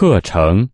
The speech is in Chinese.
课程。